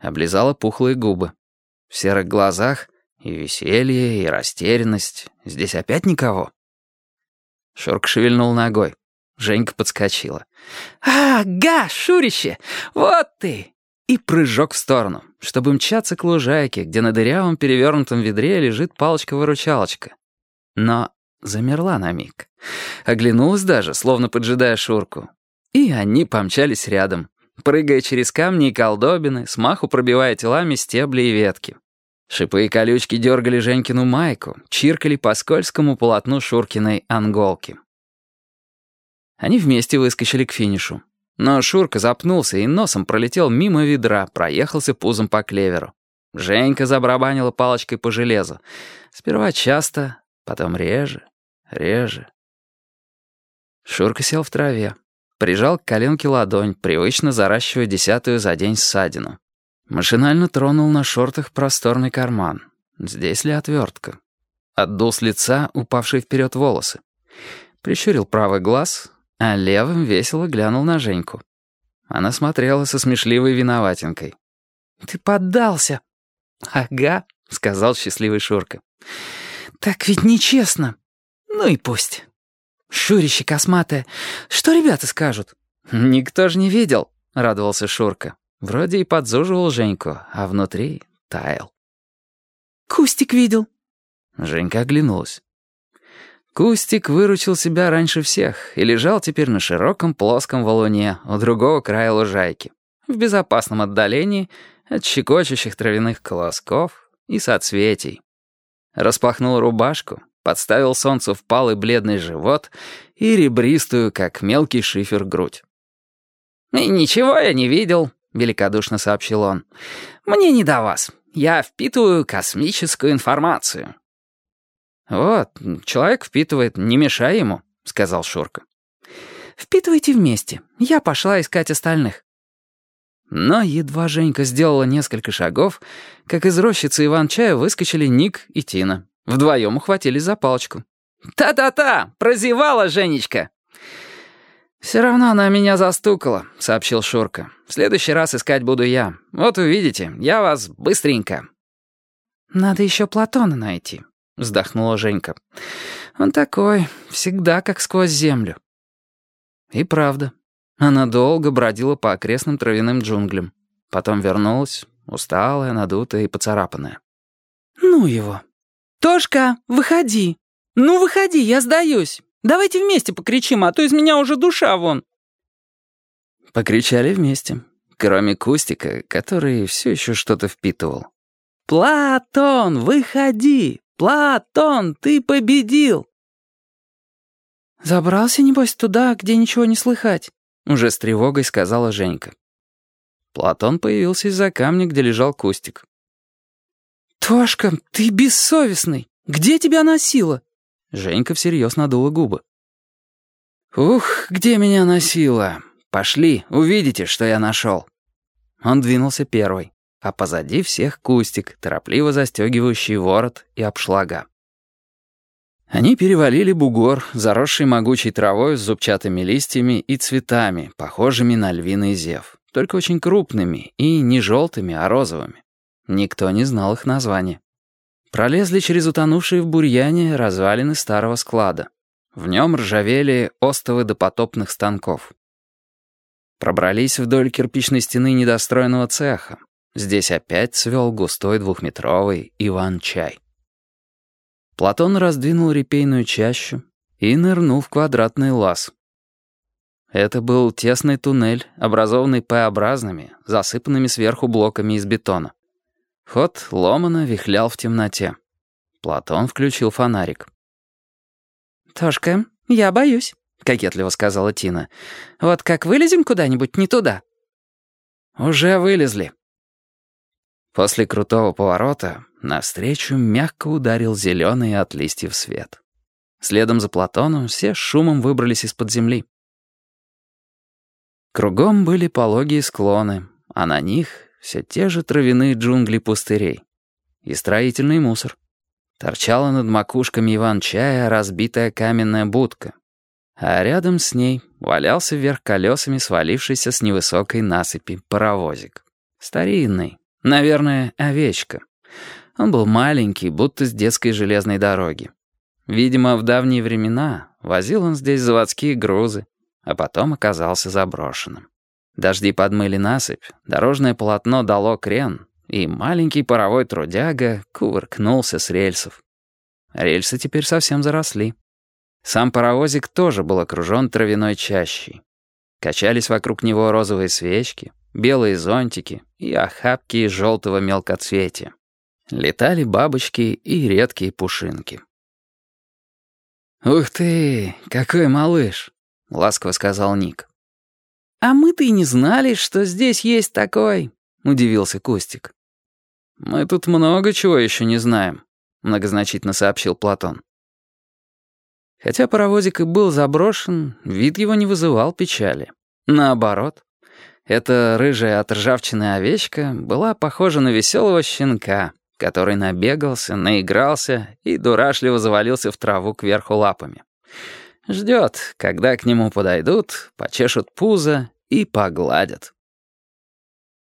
облизала пухлые губы. В серых глазах и веселье, и растерянность. Здесь опять никого. Шурка шевельнул ногой. Женька подскочила. «Ага, Шурище! Вот ты!» И прыжок в сторону, чтобы мчаться к лужайке, где на дырявом перевернутом ведре лежит палочка-выручалочка. Но замерла на миг. Оглянулась даже, словно поджидая Шурку. И они помчались рядом, прыгая через камни и колдобины, смаху пробивая телами стебли и ветки. Шипы и колючки дергали Женькину майку, чиркали по скользкому полотну Шуркиной анголки. Они вместе выскочили к финишу. Но Шурка запнулся и носом пролетел мимо ведра, проехался пузом по клеверу. Женька забрабанила палочкой по железу. Сперва часто, потом реже, реже. Шурка сел в траве, прижал к коленке ладонь, привычно заращивая десятую за день ссадину. Машинально тронул на шортах просторный карман. Здесь ли отвертка? Отдул с лица упавшие вперед волосы. Прищурил правый глаз, а левым весело глянул на Женьку. Она смотрела со смешливой виноватинкой. «Ты поддался!» «Ага», — сказал счастливый Шурка. «Так ведь нечестно. Ну и пусть. Шурище косматое. Что ребята скажут?» «Никто же не видел», — радовался Шурка. Вроде и подзуживал Женьку, а внутри таял. «Кустик видел». Женька оглянулась. Кустик выручил себя раньше всех и лежал теперь на широком плоском валуне у другого края лужайки, в безопасном отдалении от щекочущих травяных колосков и соцветий. Распахнул рубашку, подставил солнцу впалый бледный живот и ребристую, как мелкий шифер, грудь. «И ничего я не видел», — великодушно сообщил он. «Мне не до вас. Я впитываю космическую информацию». «Вот, человек впитывает, не мешай ему», — сказал Шурка. «Впитывайте вместе. Я пошла искать остальных». Но едва Женька сделала несколько шагов, как из рощицы Иван-чая выскочили Ник и Тина. Вдвоем ухватились за палочку. «Та-та-та! Прозевала Женечка!» «Все равно она меня застукала», — сообщил Шурка. «В следующий раз искать буду я. Вот увидите, я вас быстренько». «Надо еще Платона найти», вздохнула Женька. «Он такой, всегда как сквозь землю». И правда, она долго бродила по окрестным травяным джунглям. Потом вернулась, усталая, надутая и поцарапанная. «Ну его!» «Тошка, выходи! Ну выходи, я сдаюсь! Давайте вместе покричим, а то из меня уже душа вон!» Покричали вместе, кроме Кустика, который все еще что-то впитывал. «Платон, выходи! «Платон, ты победил!» «Забрался, небось, туда, где ничего не слыхать», — уже с тревогой сказала Женька. Платон появился из-за камня, где лежал кустик. «Тошка, ты бессовестный! Где тебя носило?» Женька всерьез надула губы. «Ух, где меня носило! Пошли, увидите, что я нашел!» Он двинулся первый а позади всех кустик, торопливо застегивающий ворот и обшлага. Они перевалили бугор, заросший могучей травой с зубчатыми листьями и цветами, похожими на львиный зев, только очень крупными и не желтыми, а розовыми. Никто не знал их названия. Пролезли через утонувшие в бурьяне развалины старого склада. В нем ржавели остовы допотопных станков. Пробрались вдоль кирпичной стены недостроенного цеха, Здесь опять цвел густой двухметровый Иван-чай. Платон раздвинул репейную чащу и нырнул в квадратный лаз. Это был тесный туннель, образованный П-образными, засыпанными сверху блоками из бетона. Ход ломано вихлял в темноте. Платон включил фонарик. «Тошка, я боюсь», — кокетливо сказала Тина. «Вот как вылезем куда-нибудь не туда?» «Уже вылезли», После крутого поворота навстречу мягко ударил зеленый от листьев свет. Следом за Платоном все шумом выбрались из-под земли. Кругом были пологие склоны, а на них все те же травяные джунгли пустырей. И строительный мусор. Торчала над макушками Иван-чая разбитая каменная будка. А рядом с ней валялся вверх колесами свалившийся с невысокой насыпи паровозик. Старинный, Наверное, овечка. Он был маленький, будто с детской железной дороги. Видимо, в давние времена возил он здесь заводские грузы, а потом оказался заброшенным. Дожди подмыли насыпь, дорожное полотно дало крен, и маленький паровой трудяга кувыркнулся с рельсов. Рельсы теперь совсем заросли. Сам паровозик тоже был окружен травяной чащей. Качались вокруг него розовые свечки, белые зонтики и охапки желтого мелкоцветия. Летали бабочки и редкие пушинки. «Ух ты, какой малыш!» — ласково сказал Ник. «А мы-то и не знали, что здесь есть такой», — удивился Кустик. «Мы тут много чего еще не знаем», — многозначительно сообщил Платон. Хотя паровозик и был заброшен, вид его не вызывал печали. Наоборот, эта рыжая от ржавчины овечка была похожа на веселого щенка, который набегался, наигрался и дурашливо завалился в траву кверху лапами. Ждет, когда к нему подойдут, почешут пузо и погладят.